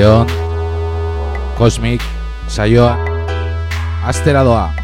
Arratxaldeon, Cosmic, saioa, astera doa.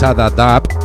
Masada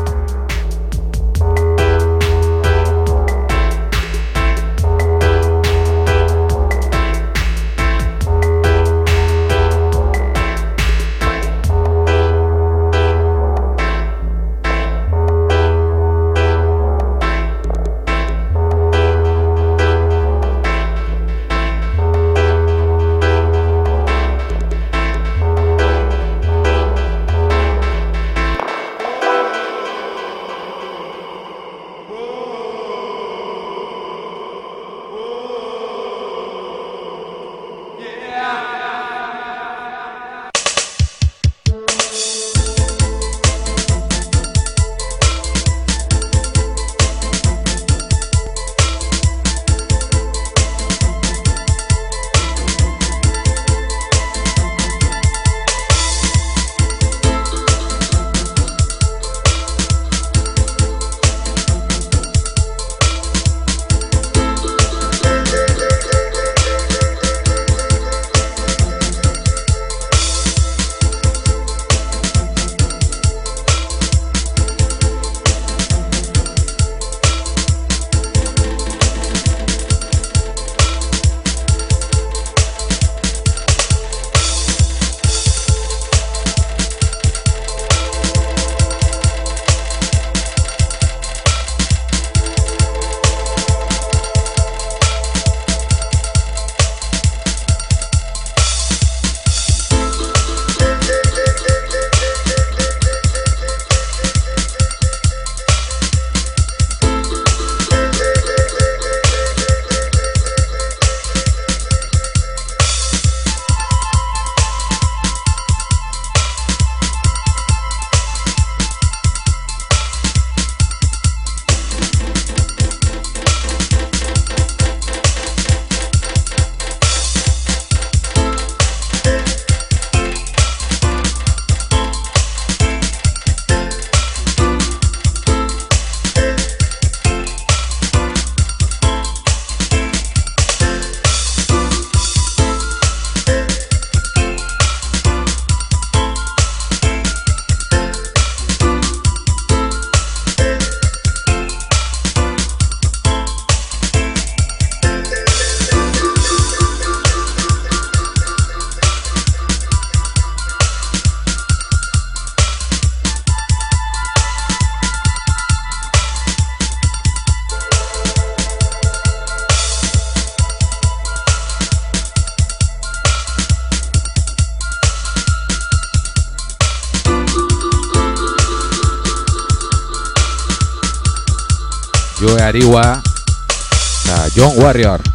dari Nah Sajong Warrior.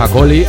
Facoli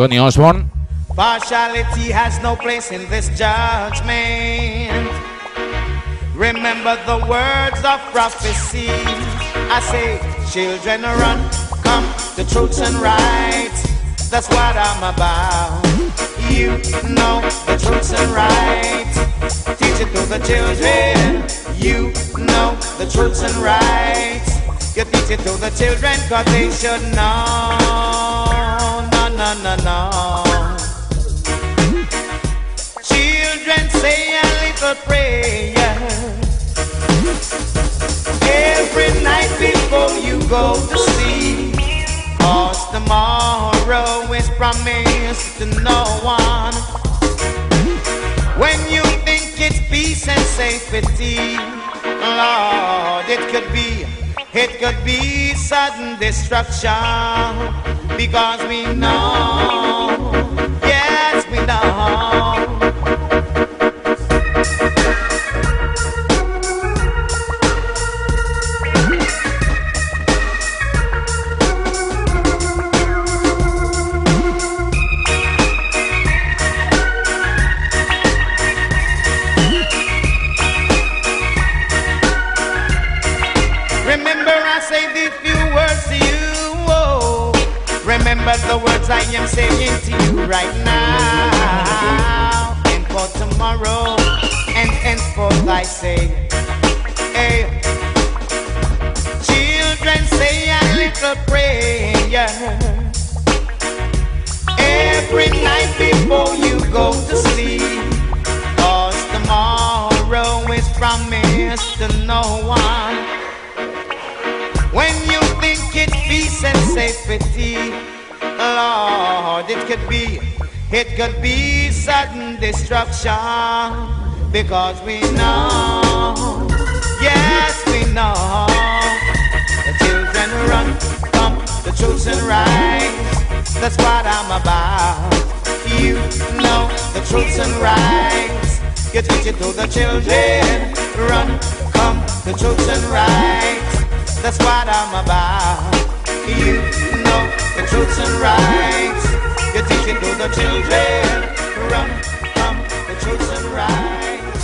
Johnny Osbourne. Partiality has no place in this judgment. Remember the words of prophecy. I say, children, run, come to truths and rights. That's what I'm about. You know the truths and rights. Teach it to the children. You know the truths and rights. You teach it to the children cause they should know no, no, no. Children say a little prayer every night before you go to sleep. Cause tomorrow is promised to no one. When you think it's peace and safety, Lord, it could be, it could be sudden destruction because we know, I to you right now, and for tomorrow, and henceforth I say, hey, children say a little prayer. Every night before you go to sleep, cause tomorrow is promised to no one. When you think it's peace and safety, Lord, it could be, it could be sudden destruction because we know, yes, we know. The children run from the truths and rights. That's what I'm about. You know the truths and rights. You teach it to the children. Run, come, the truths and rights. That's what I'm about. You know truths and rights. You teach it to the children. Run, come, the truths and rights.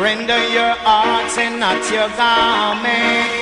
Render your arts and not your garment.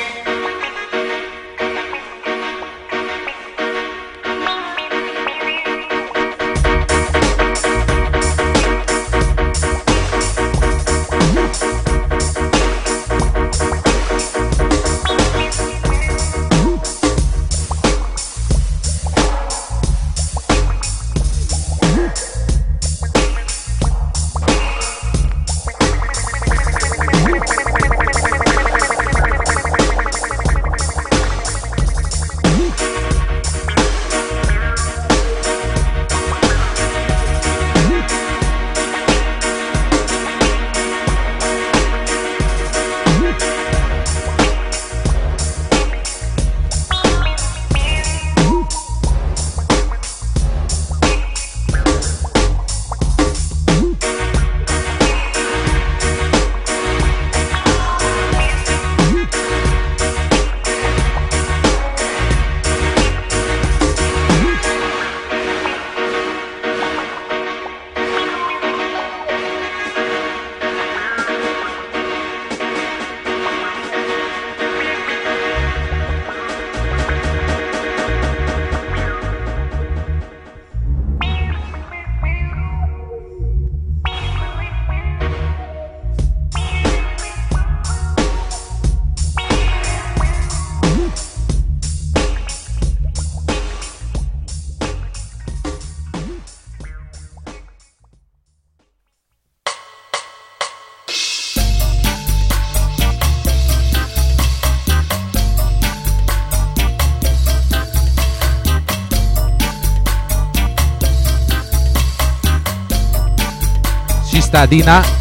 Sista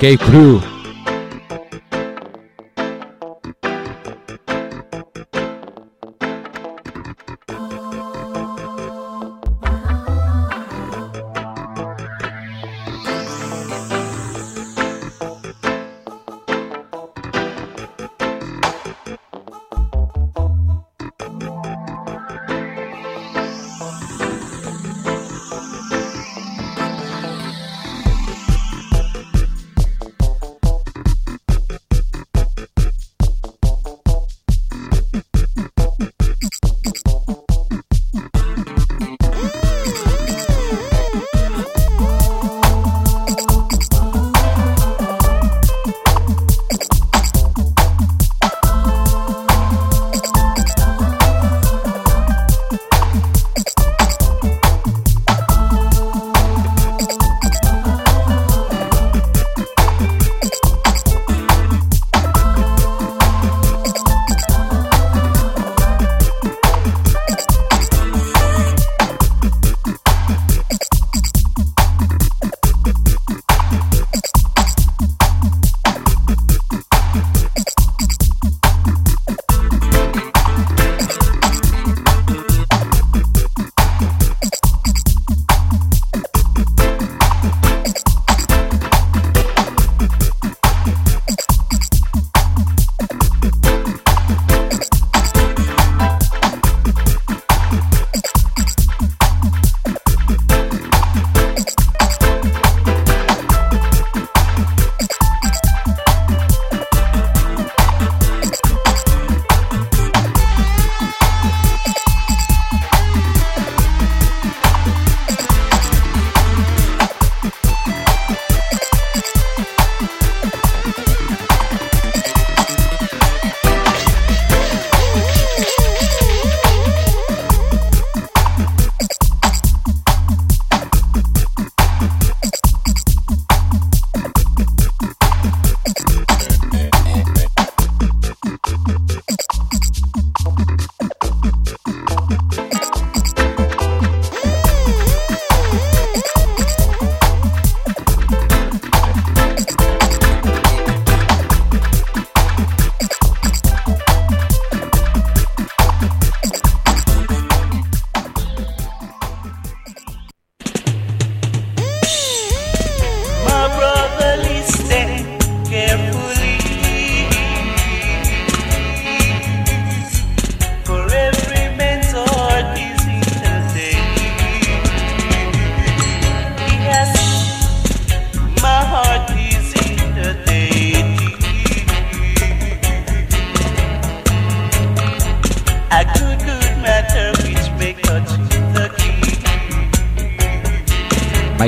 K Crew.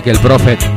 Michael Prophet.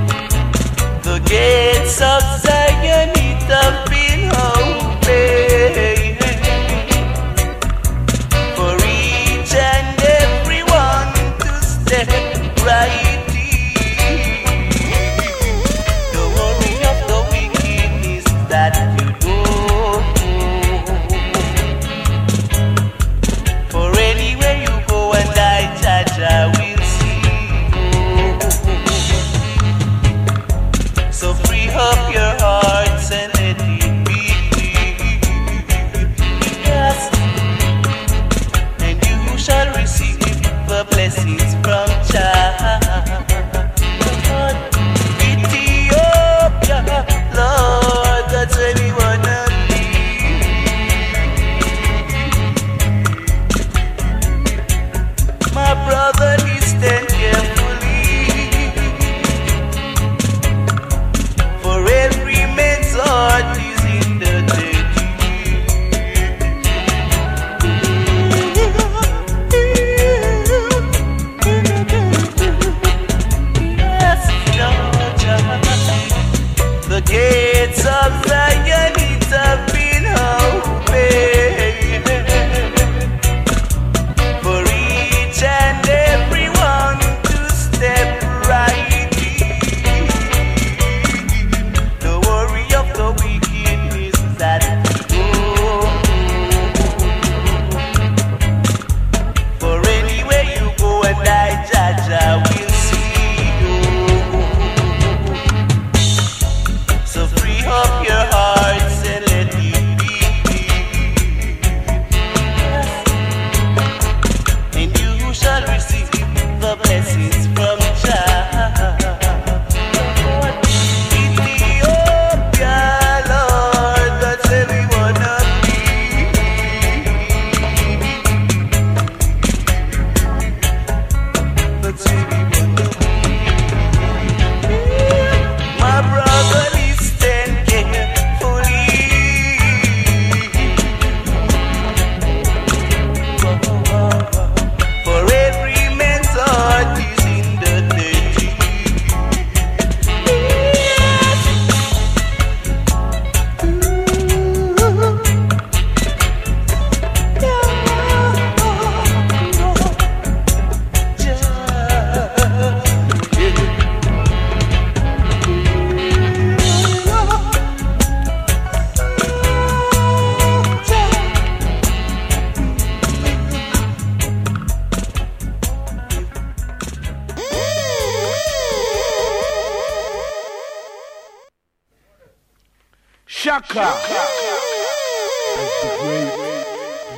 Walker.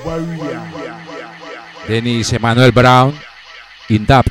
Warrior. Denis Emanuel Brown. Intap.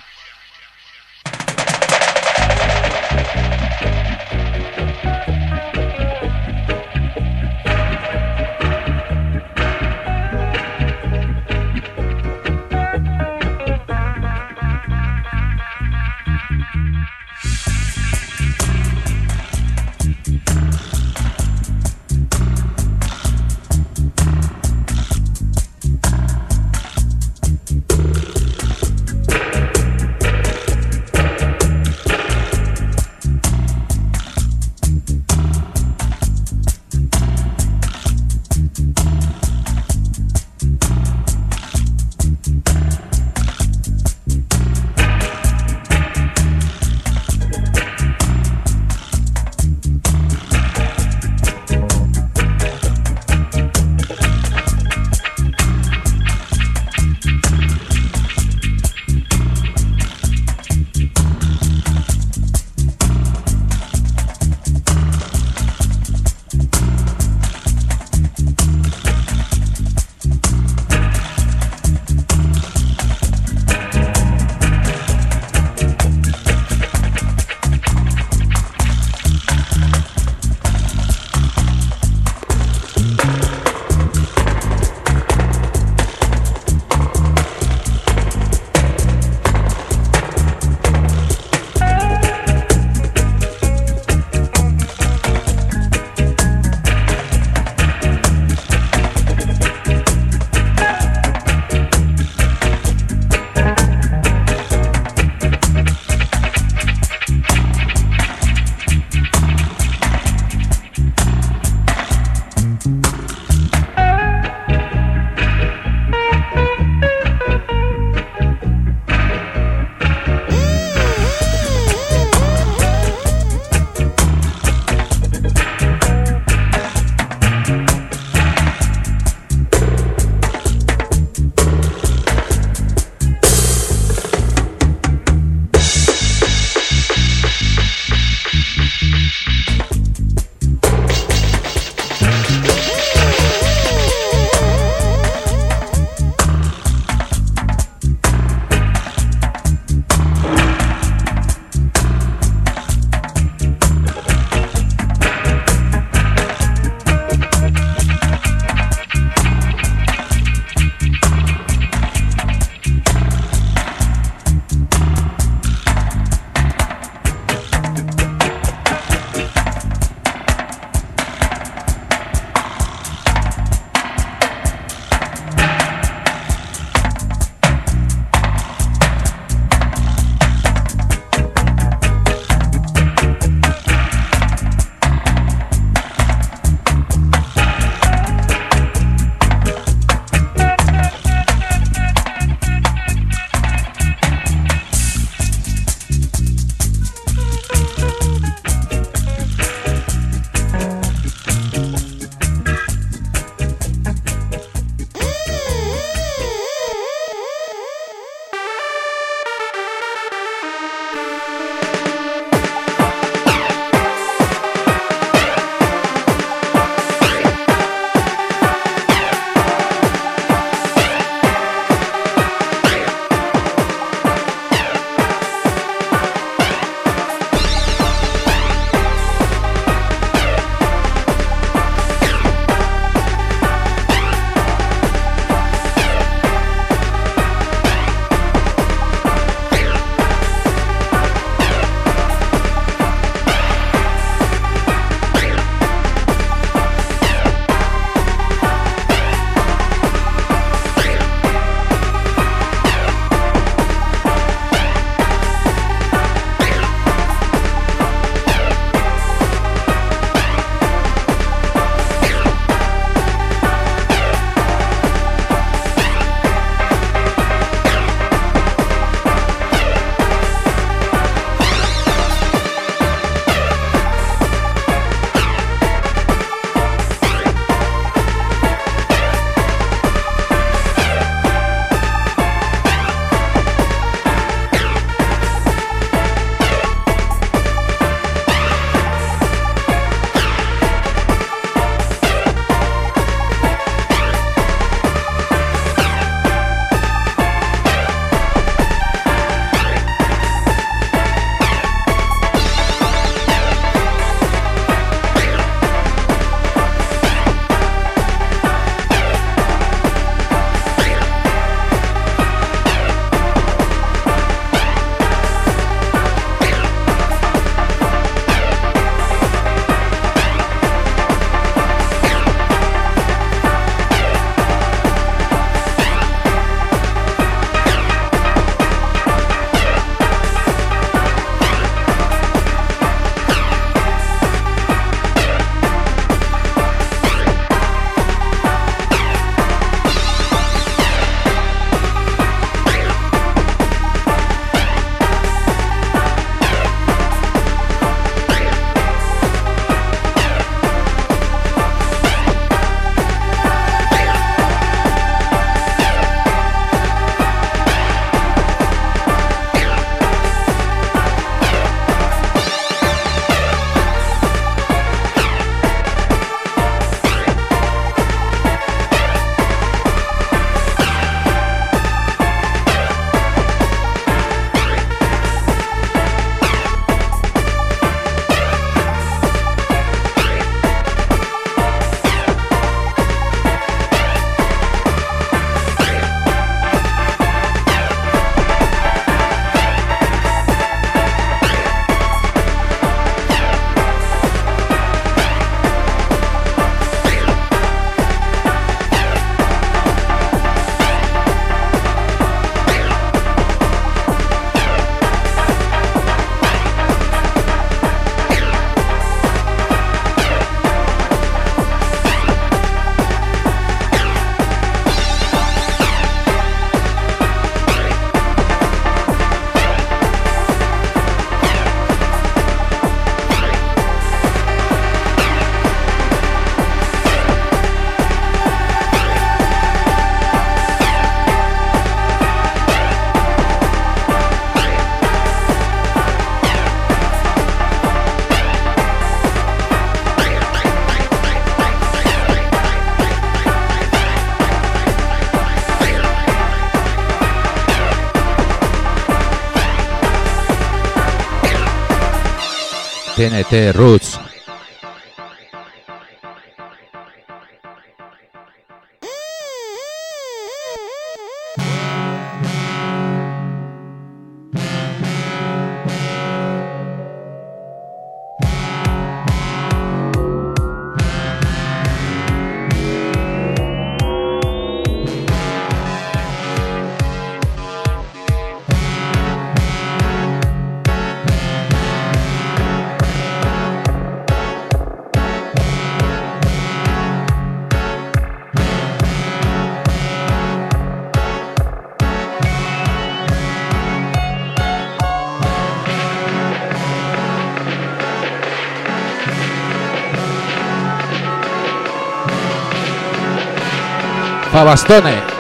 TNT Roots. Bastone.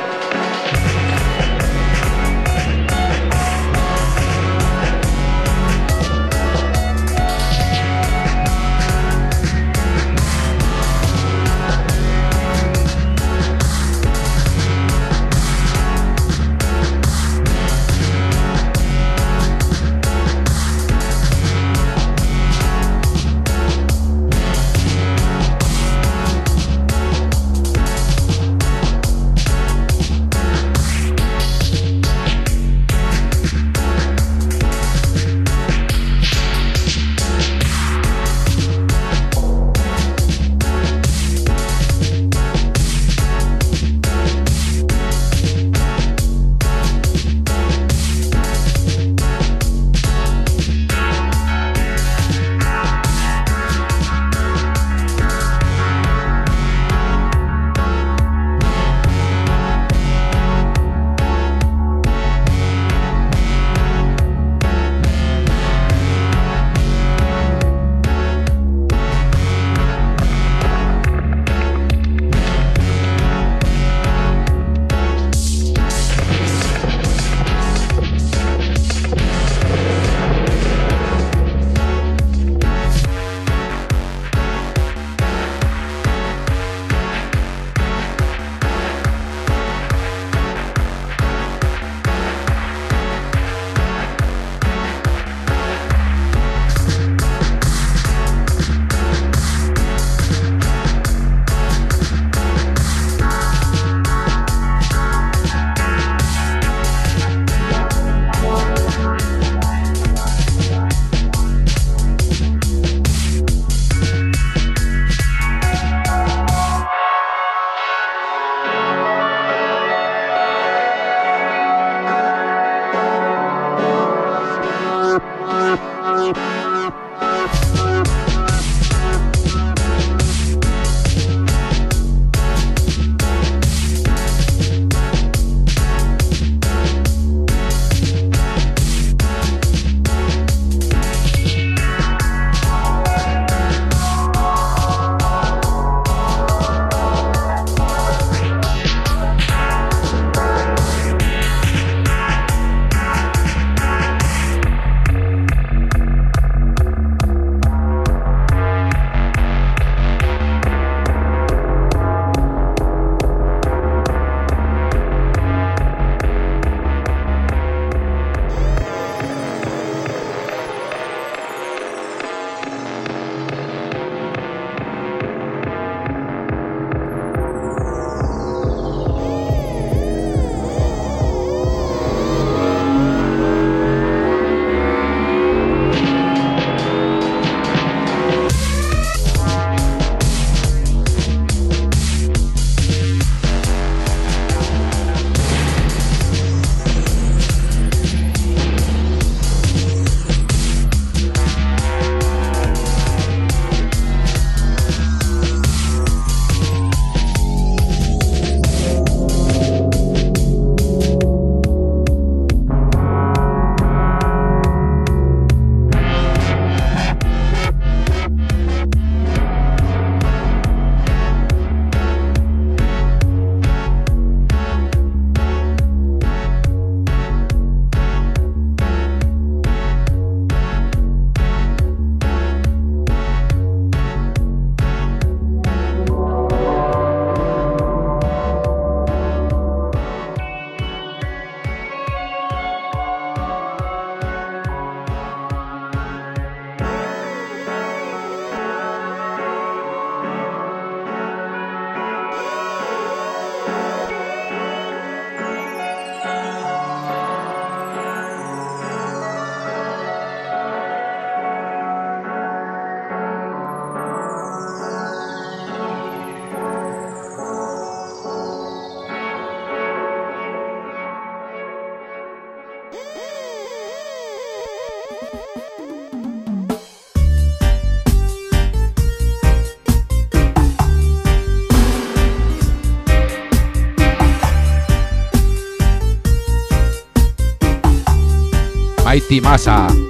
Cimasa.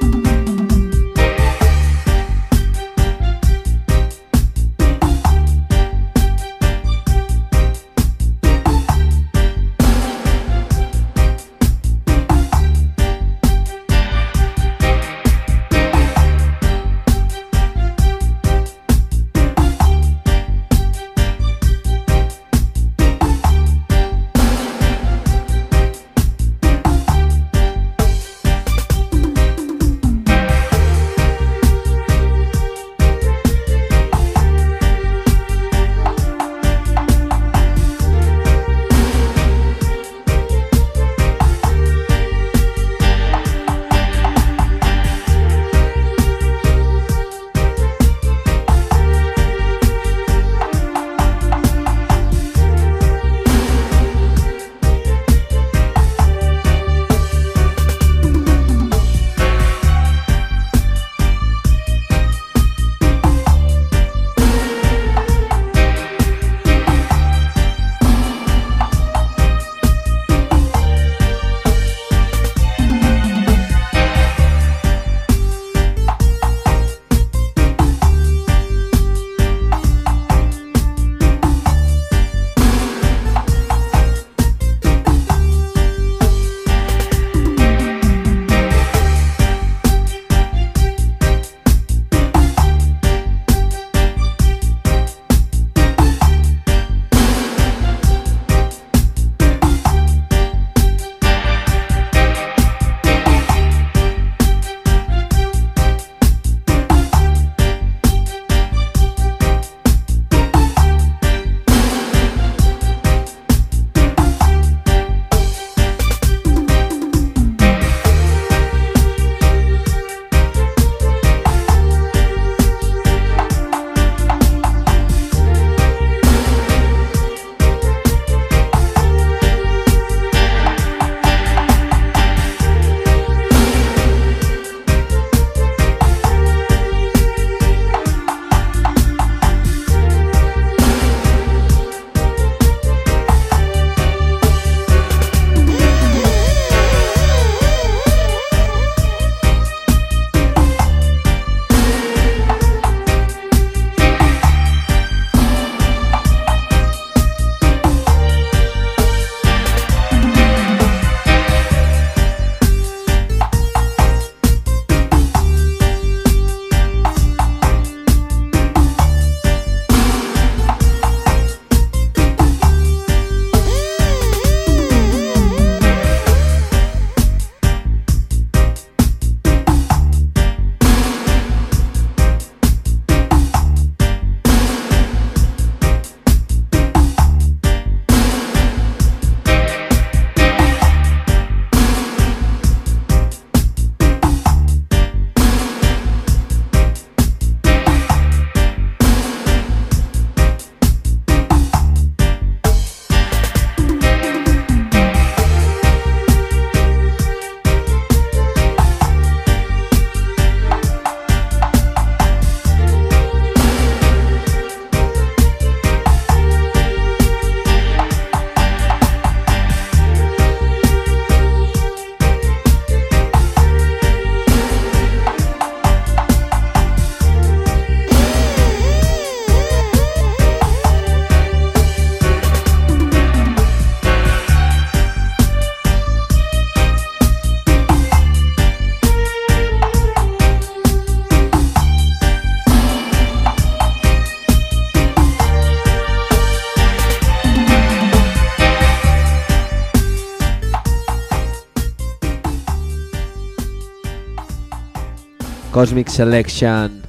Kosmik Selection.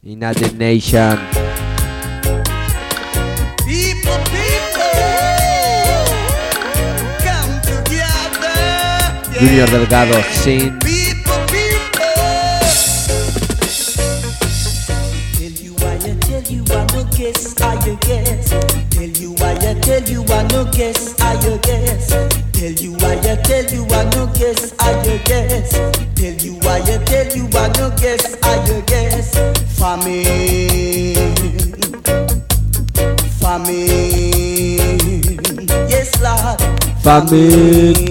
United Nation. People, people, come together. Junior Delgado, Sin. Tell you I tell you I no guess, I guess. I tell you I no guess, I no guess. Famine, famine. Yes, Lord. Famine.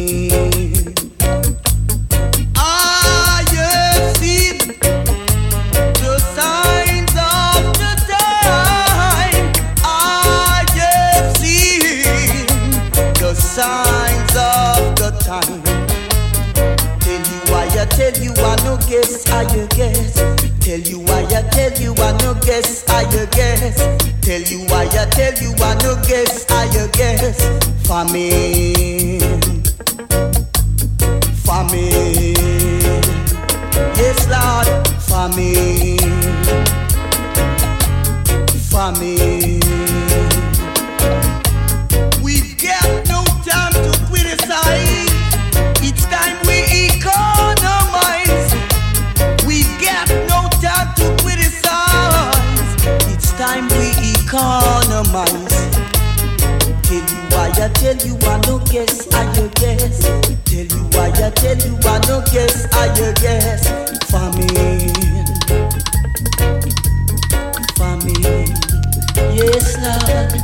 I tell you I no guess, I your guess. Tell you I tell you I no guess, I your guess. Famine, famine. Yes, Lord.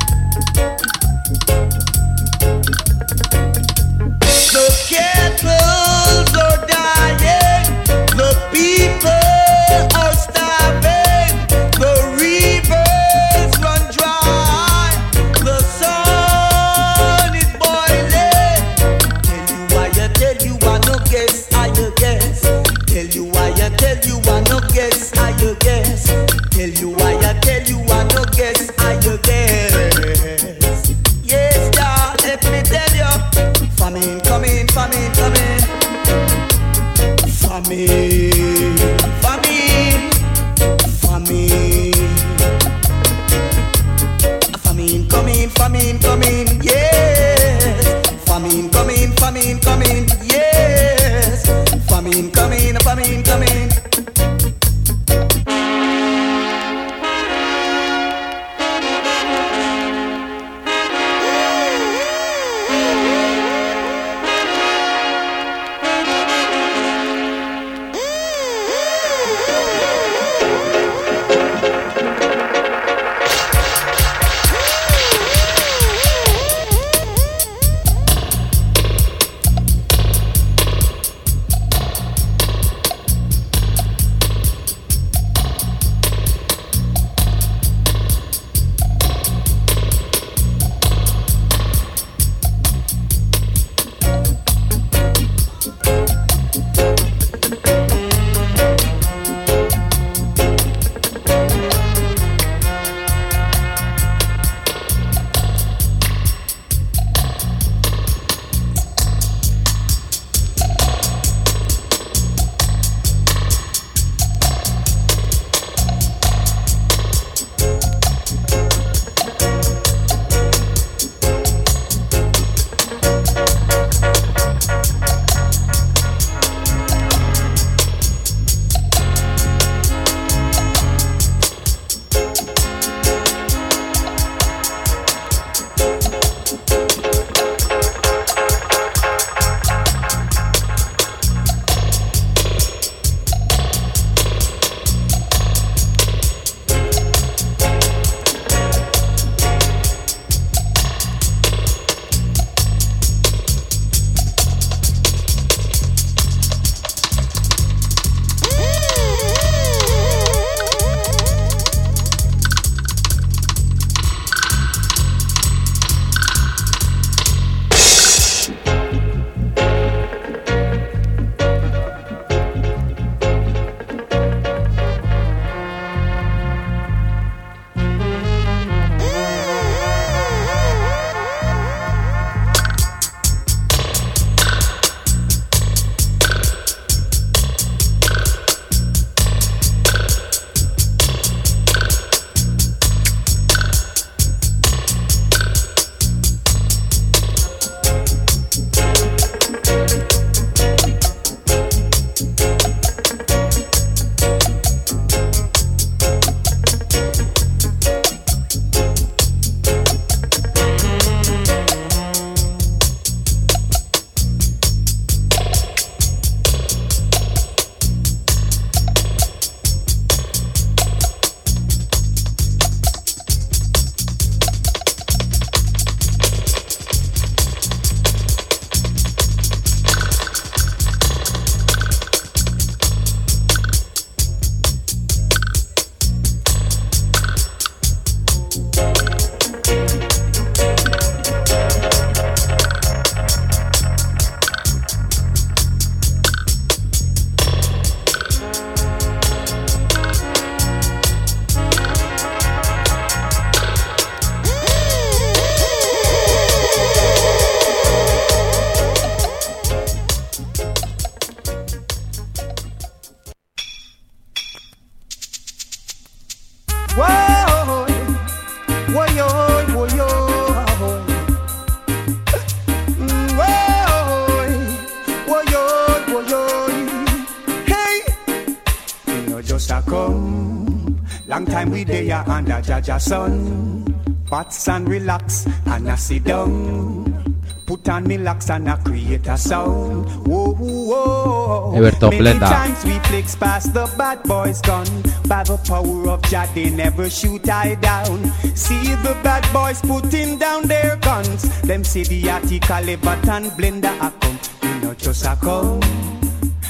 Sun. Bats and relax and I sit down. Put on me locks and I create a sound. Whoa, whoa. Everton Many times we flicks past the bad boys gun. By the power of Jah, they never shoot I down. See the bad boys putting down their guns. Them see the article, and blender a come. We not just a come.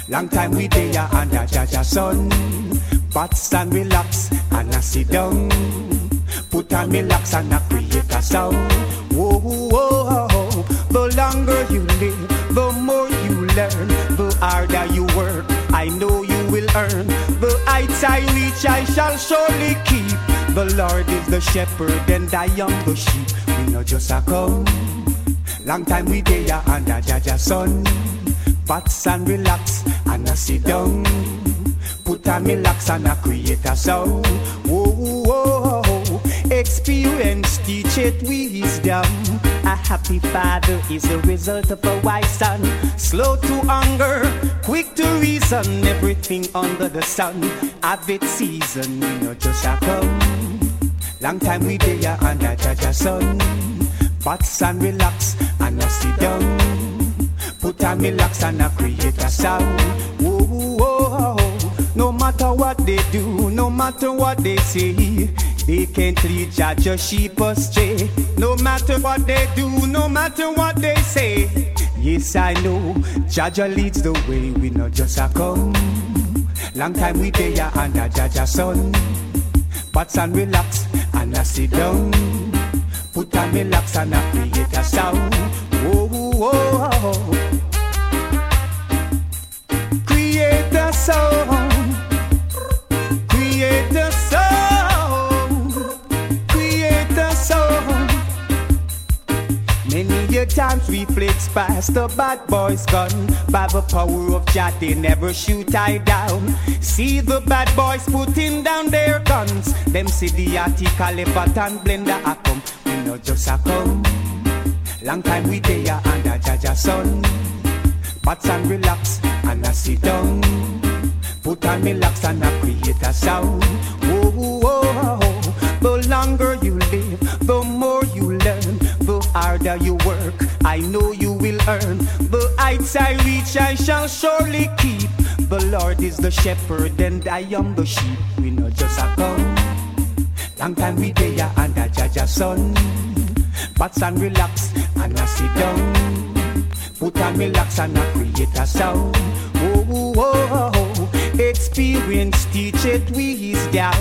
Long time we there under Jaja sun. Bats and relax and I sit down. On me locks and a sound. Whoa, whoa, whoa. The longer you live, the more you learn. The harder you work, I know you will earn. The heights I reach, I shall surely keep. The Lord is the shepherd and I am the sheep. We not just a come. Long time we there under Jaja sun. Bats and relax and I sit down. Put on me locks and I create a sound. Experience teach it wisdom. A happy father is the result of a wise son. Slow to anger, quick to reason. Everything under the sun. Have its season, we know just a come. Long time we there under Jaja sun. Bats and relax and I sit down. Put on me locks and I create a sound. Whoa, whoa, whoa. No matter what they do, no matter what they say, they can't lead judge a sheep astray. No matter what they do, no matter what they say. Yes, I know, Jaja leads the way, we not just a come. Long time we there under Jaja sun. Bats and relax and I sit down. Put on me locks and I create a sound. Whoa, whoa, whoa. We flicks past the bad boys gun. By the power of Jah they never shoot I down. See the bad boys putting down their guns. Them see the article and blender a come We not just a come Long time we there under Jaja sun Bats and relax and I sit down. Put on me locks and I create a sound. Whoa, whoa, whoa. The longer you live, the more you learn. The harder you work, I know you will earn The heights I reach, I shall surely keep. The Lord is the shepherd and I am the sheep. We know just a come Long time we there under Jaja sun Bats and relax and I sit down. Put on locks and I create a sound. Oh, oh, oh, oh. Experience teach it wisdom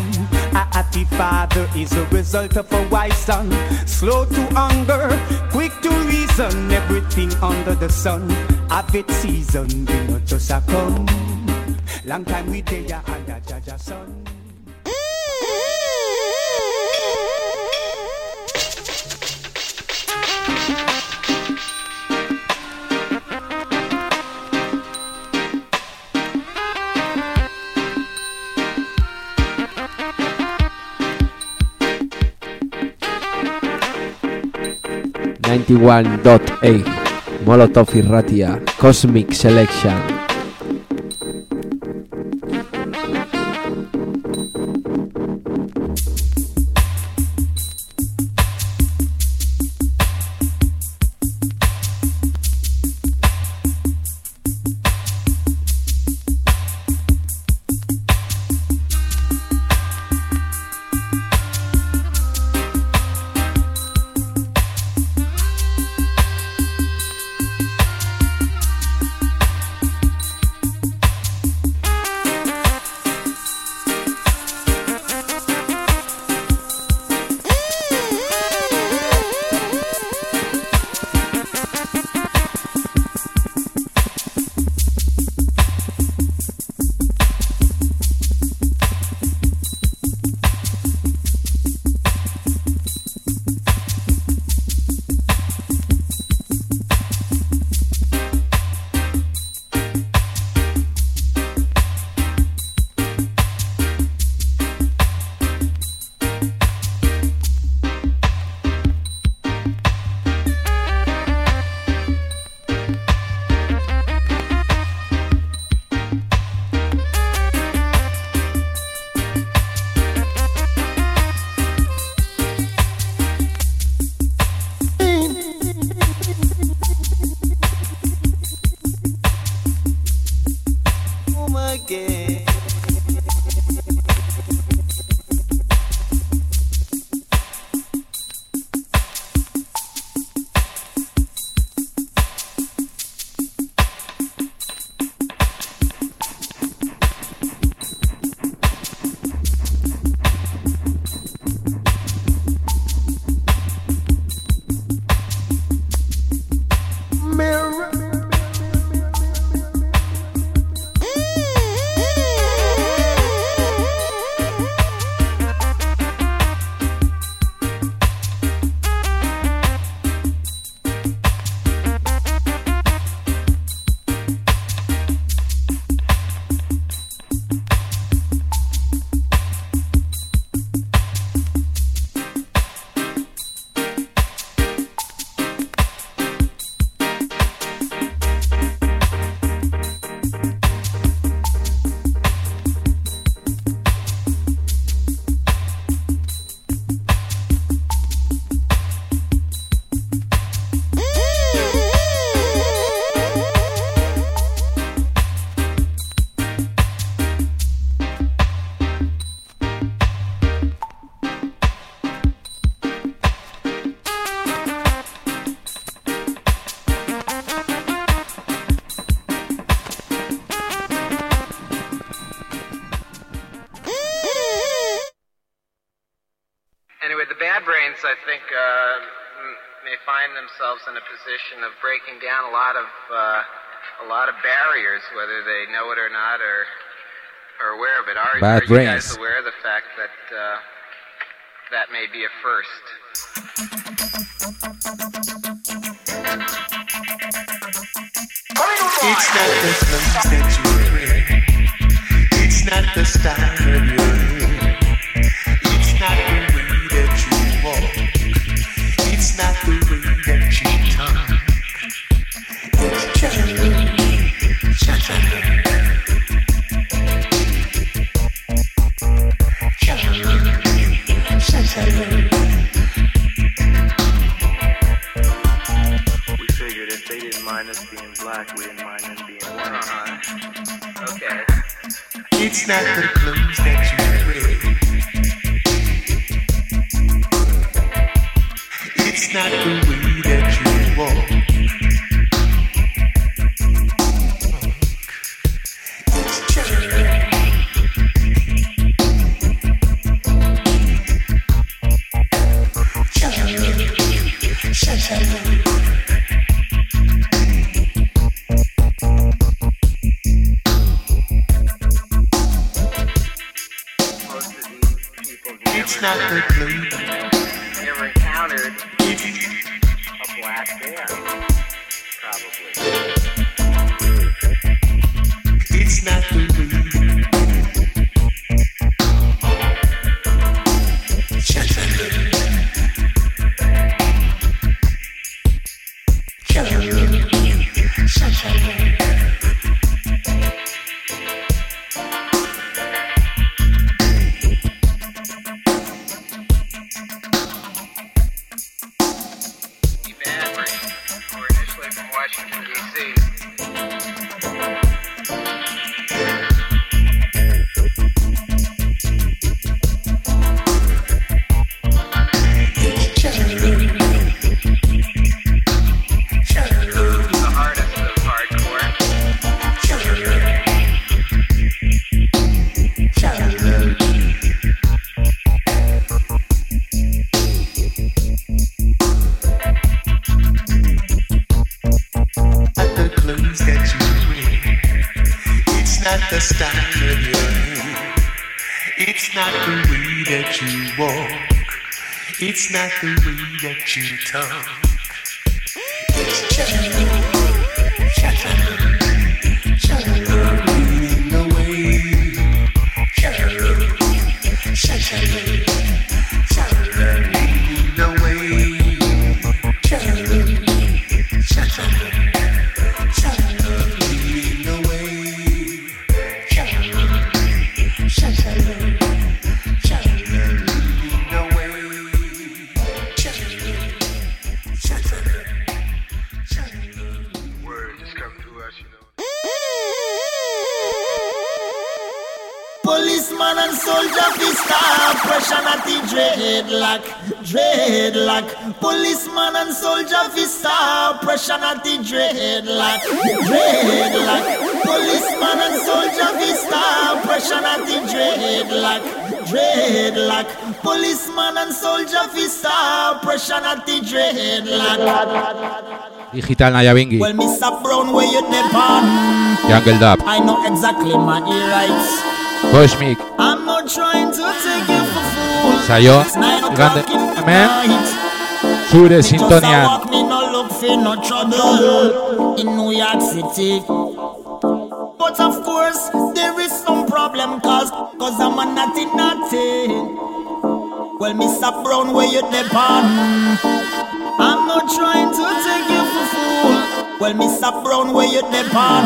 A happy father is a result of a wise son. Slow to anger, quick to reason Everything under the sun. Have its season, we not just a come. Long time we there under Jaja sun Ninety-one dot eight. Molotoff Irratia. Kosmik Selection. Indians, I think, uh, may find themselves in a position of breaking down a lot of uh, a lot of barriers, whether they know it or not, or or aware of it. Are, Bad are you guys aware of the fact that uh, that may be a first? It's not the clothes that you you told. Digital Nayabingi. Well, Mr. Brown, where you depart? Jungle Dub. I know exactly my rights. Cosmic. I'm not trying to take you for fools. Sayo. Grande. night. Sure me no look for no trouble in New York City. But of course, there is some problem cause, cause I'm a naughty naughty. Well, Mr. Brown, where you depart? I'm not trying to take you for fool. Well, Mr. Brown, where you depart?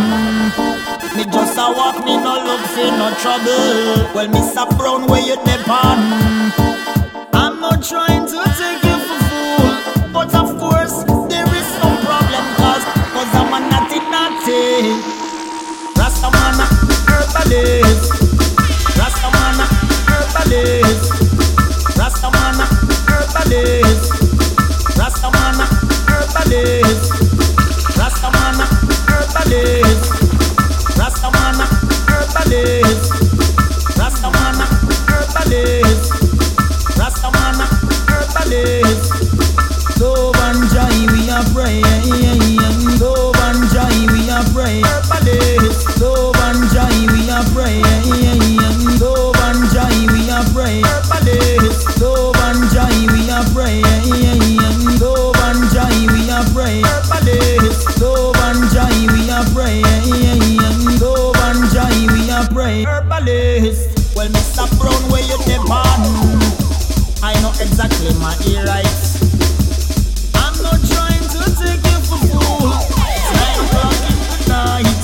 Me just a walk, me no look for no trouble. Well, Mr. Brown, where you depart? I'm not trying to take you for fool, but of course there is some problem cause, cause I'm a naughty naughty. Rastamana, herbalist. Rastamana, herbalist. Rastamana, herbalist herbalist. Rastaman, herbalist. Rastaman, herbalist. Rastaman, herbalist. Rastaman, herbalist. Love and joy we are praying. Love and joy we are praying. Love and joy we are praying. Well, Mr. Brown, where you depend? I know exactly my ear rights. I'm not trying to take you for fool. It's nine o'clock in the night.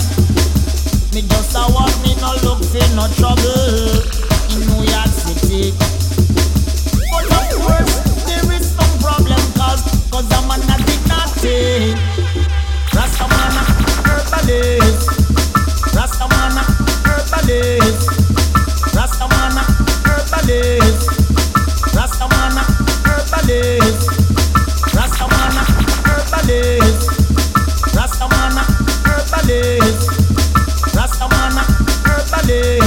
Me just a walk, me no look for no trouble in New York City. But of course, there is some problem cause, cause I'm a naughty naughty. Rastamana, herbalist. herbalist. Rastaman a herbalist. Rastaman a herbalist. Rastaman a herbalist. Rastaman a herbalist.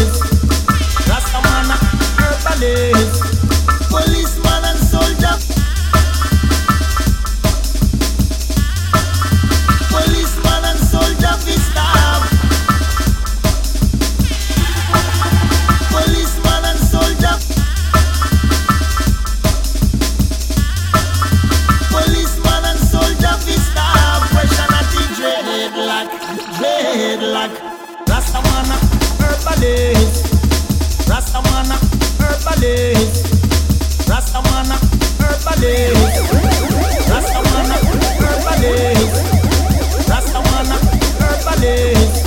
Herbalist. Rastamana, herbalist. Rastamana, herbalist. Rastamana, herbalist.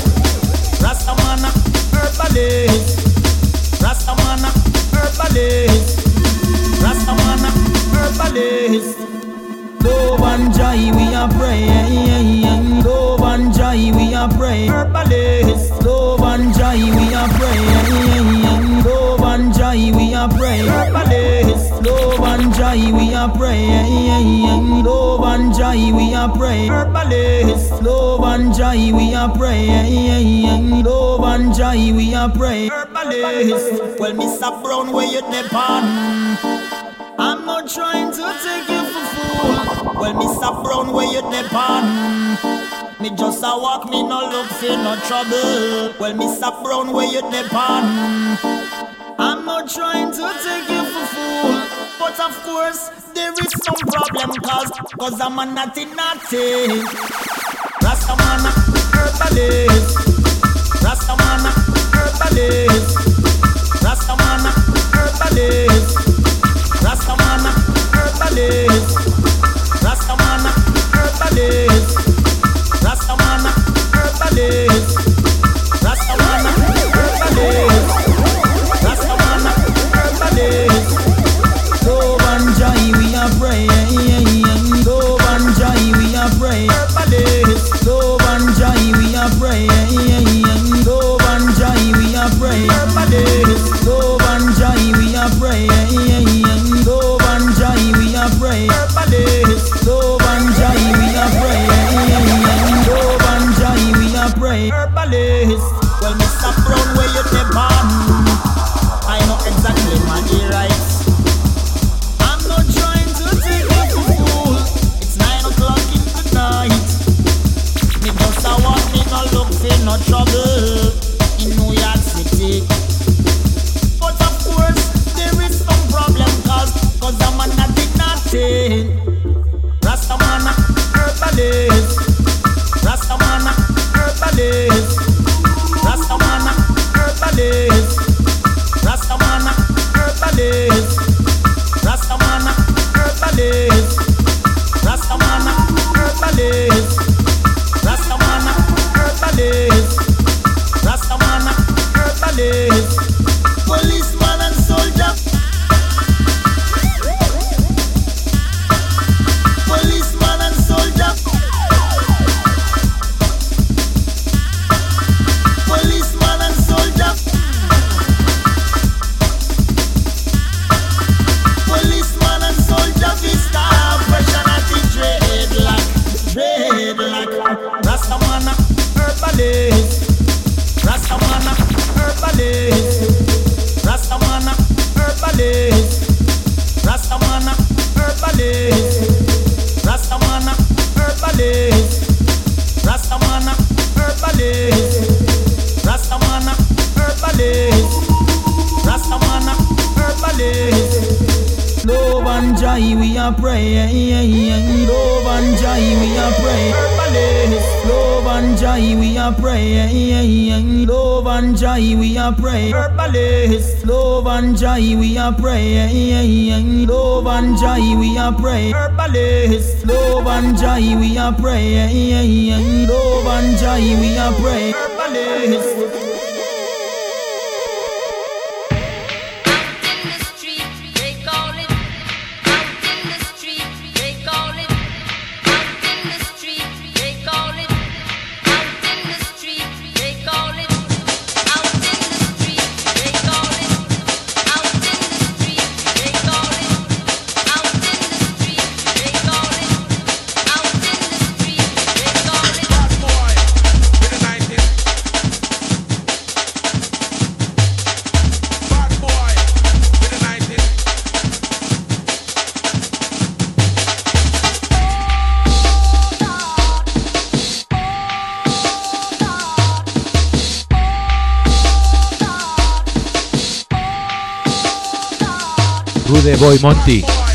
Rastamana, herbalist. Rastamana, herbalist. Rastamana, herbalist. Love and joy we are praying. Love and joy we are praying. Herbalist. Love and joy we are praying. Love and joy we are praying. Herbalist. Love and joy we are praying. Love and joy we are praying. Herbalist. Love and joy we are praying. Love and joy we are praying. Herbalist. Well, Mr. Brown, where you depend? I'm not trying to take fool. Well, Mr. Brown, where you depend? Me just a walk, me no look for no trouble. Well, Mr. Brown, where you depend? I'm not trying to take you for fool. But of course, there is some problem cause, cause I'm a naughty naughty. Rastamana, herbalist. Rastamana, herbalist. Rastamana, herbalist. Rastamana, herbalist day. Praying. Boy Monty.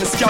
Alright then,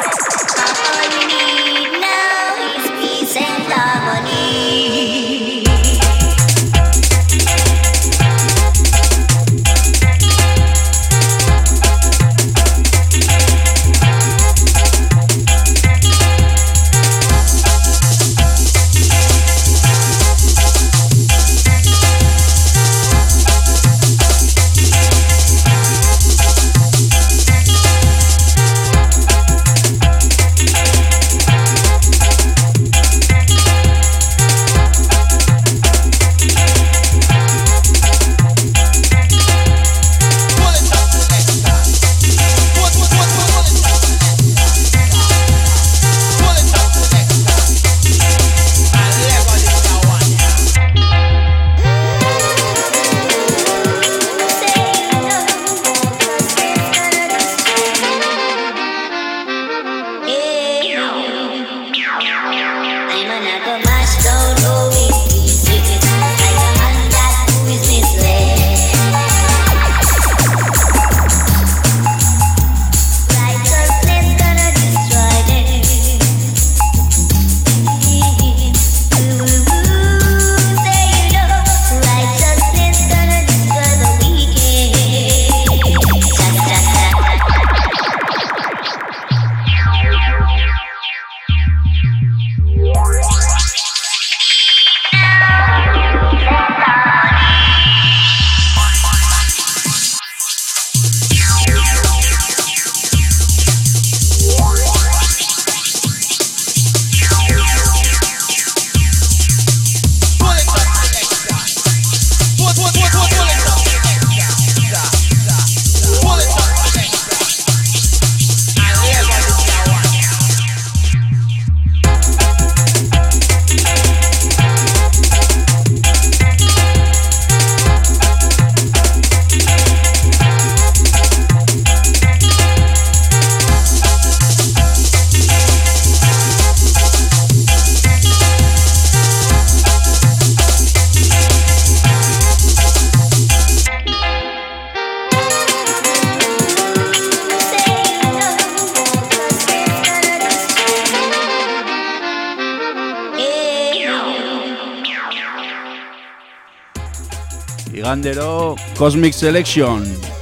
igandero Cosmic Selection.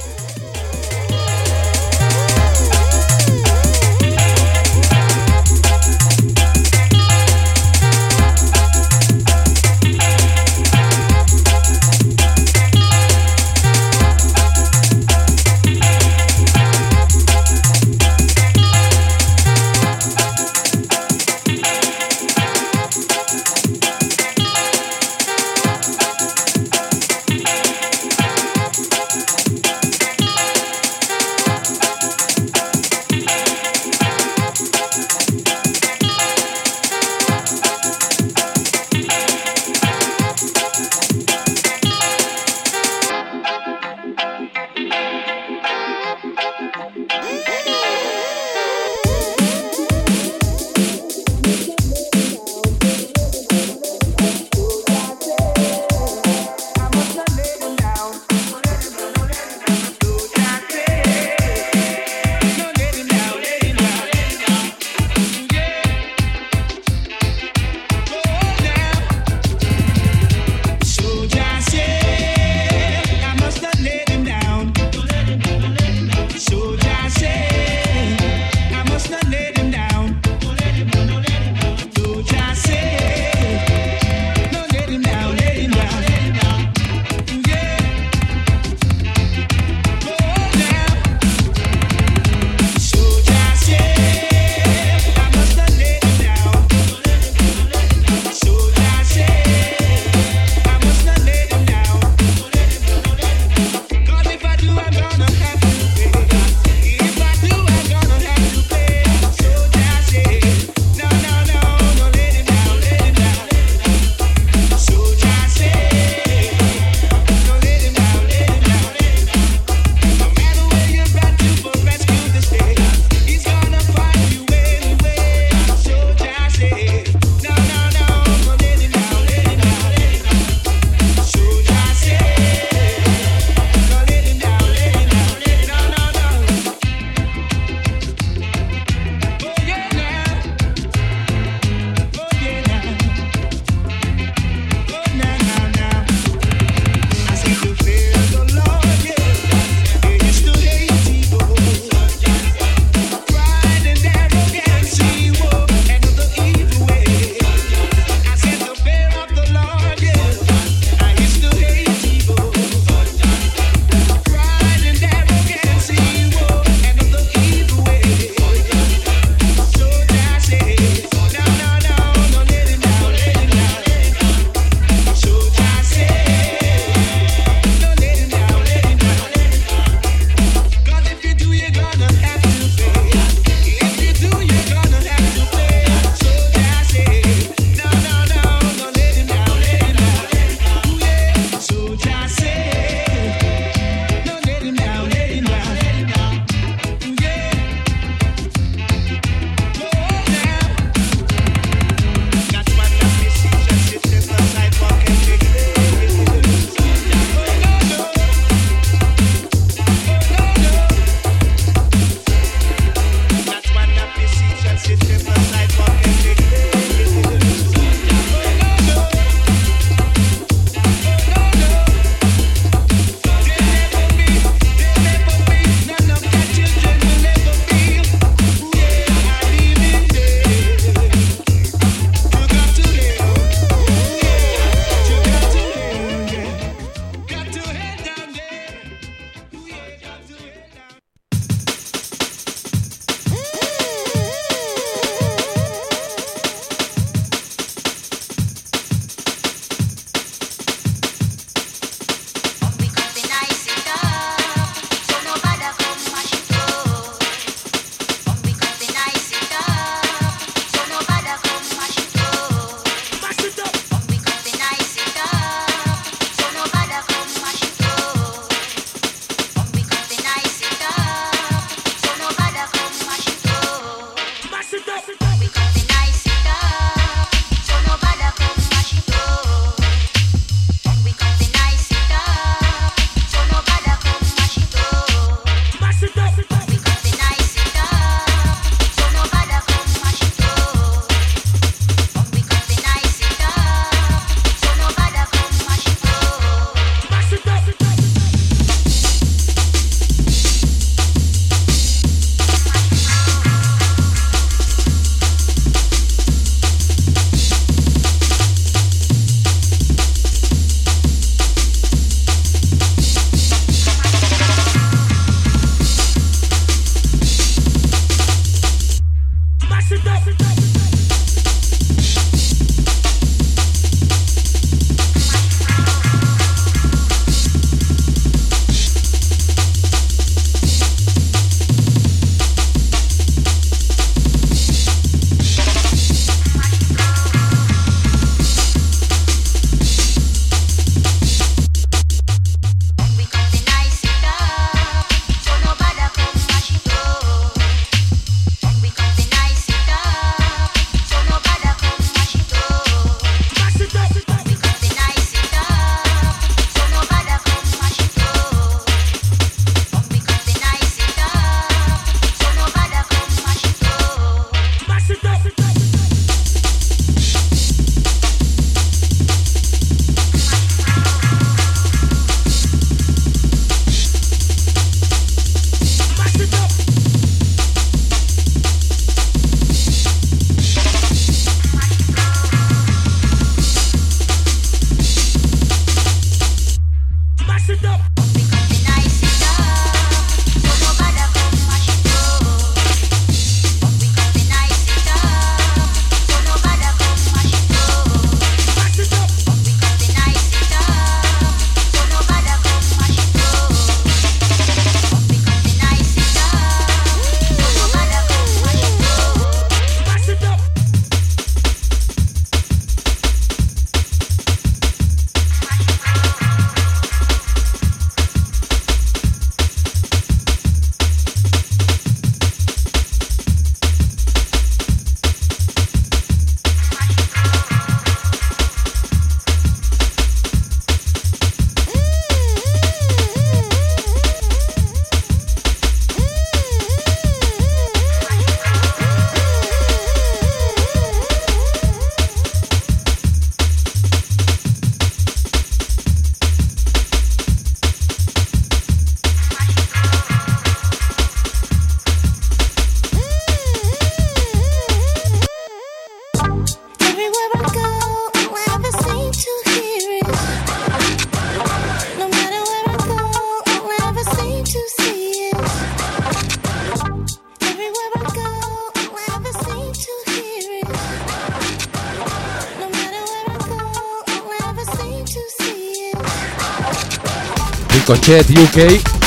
Ricochet UK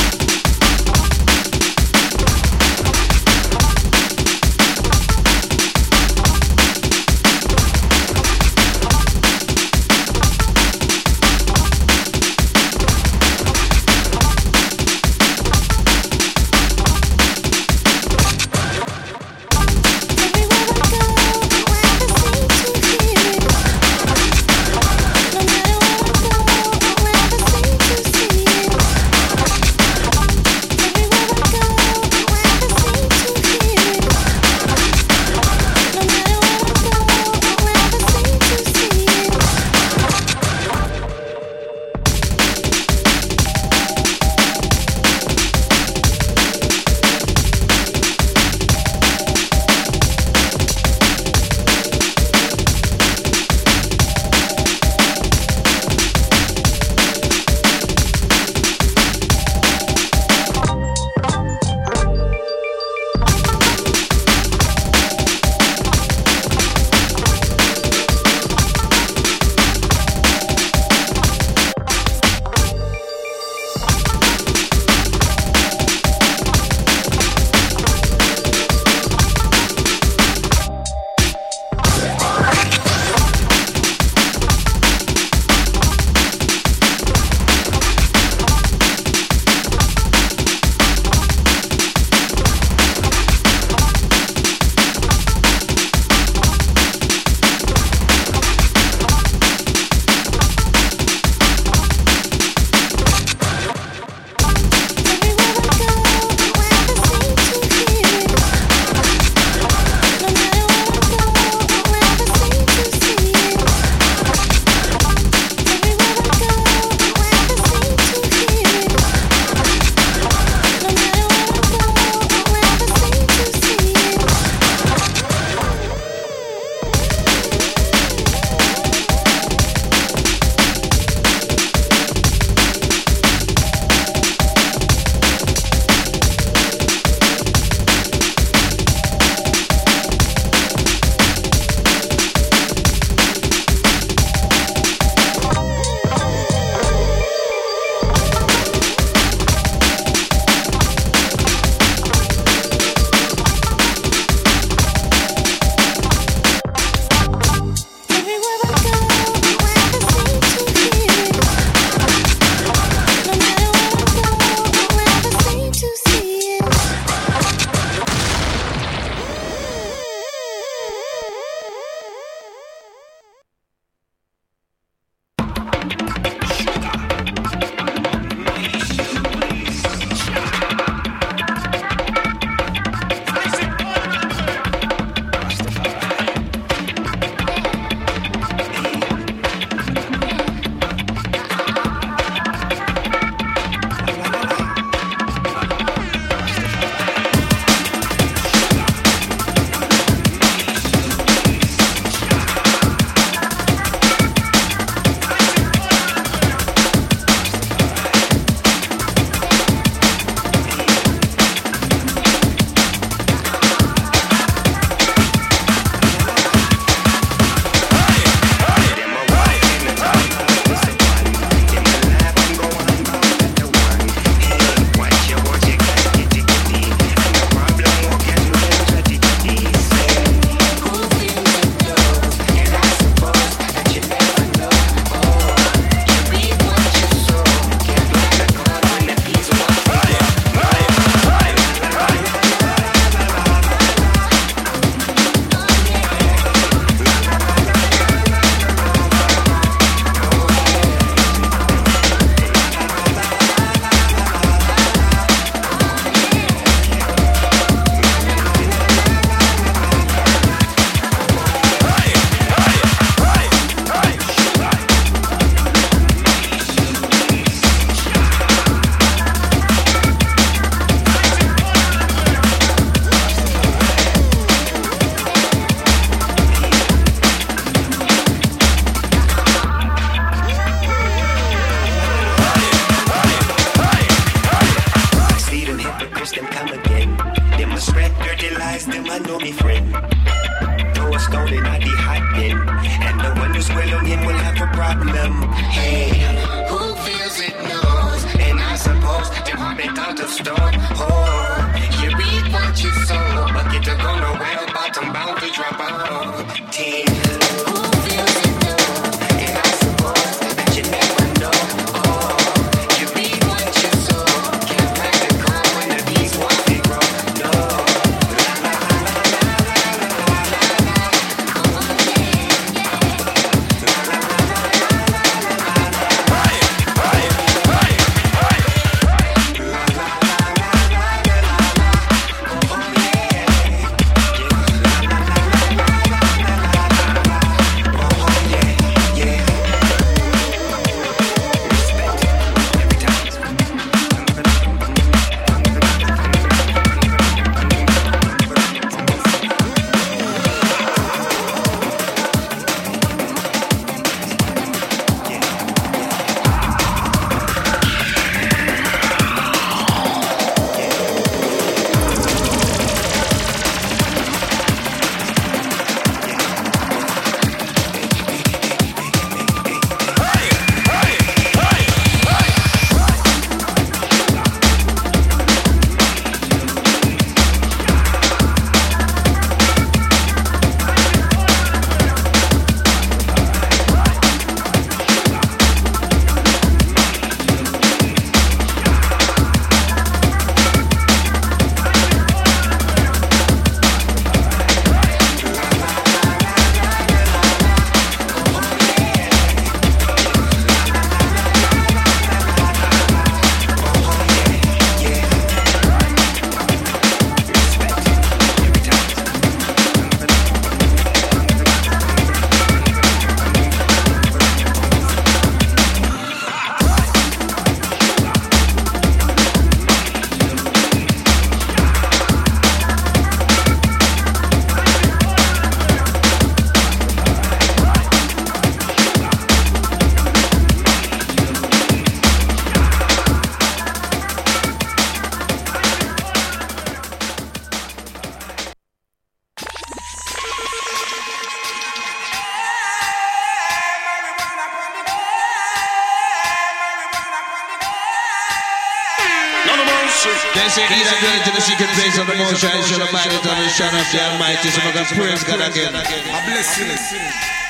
They say these are the angels you can place of the motion, shall abide on the shine of the Almighty. So I can praise God again. A blessing.